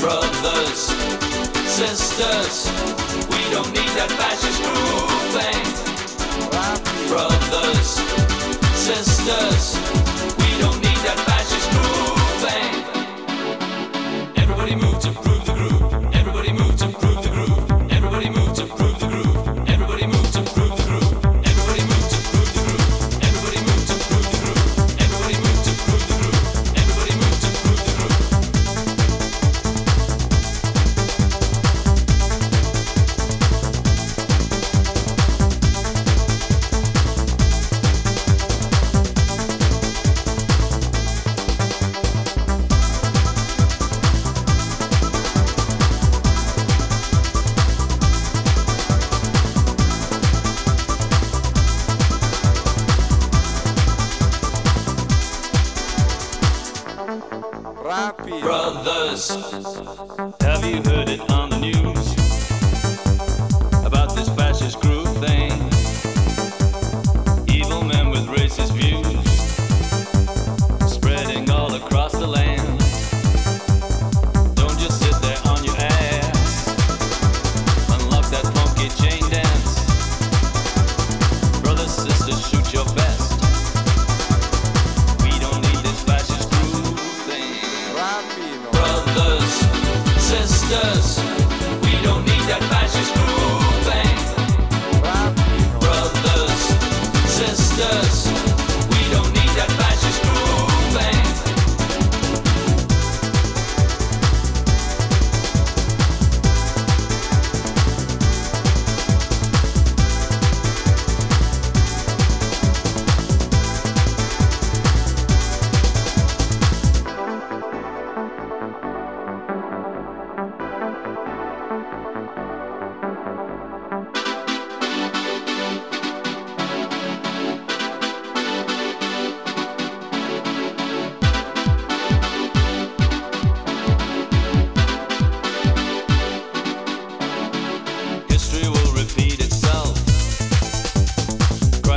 Brothers, sisters, we don't need that fascist groove thing. Brothers, Brothers, Have you heard it on the news Yeah.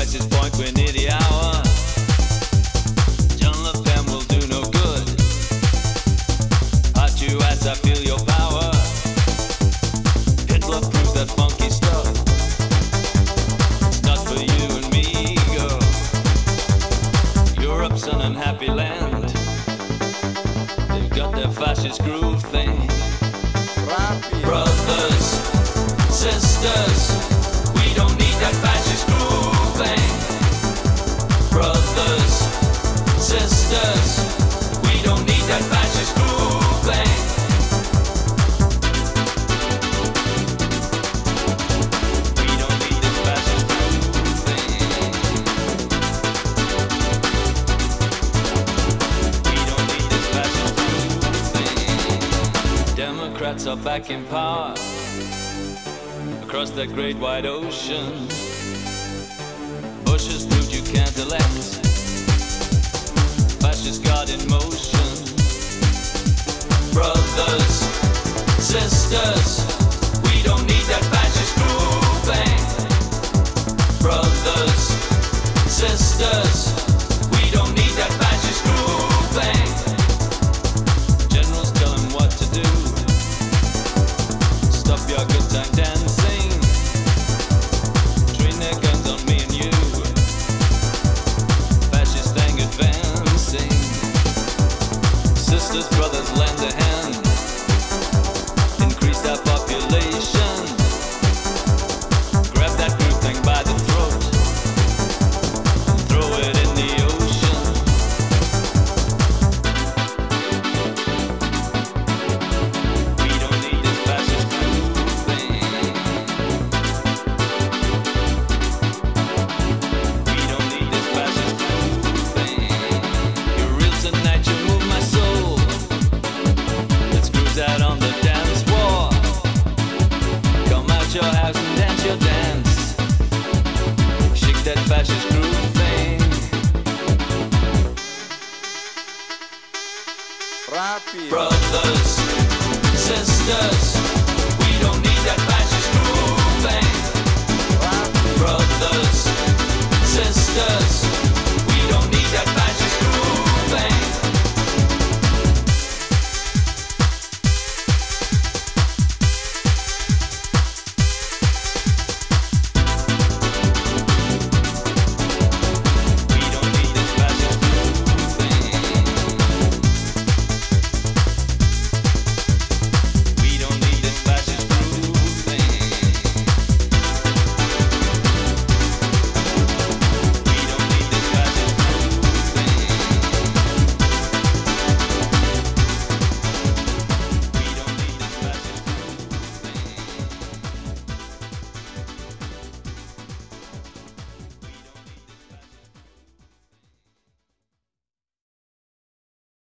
Crisis point, we're near the hour. John will do no good. Hot you as I feel your power. Hitler proves that funky stuff. It's not for you and me, girl. Europe's an unhappy land. They've got their fascist groove thing. Brothers, sisters, are back in power across that great wide ocean. Bush has proved you can't elect. Fascist God in motion. Brothers, sisters, that fascist groove thing. Brothers, sisters.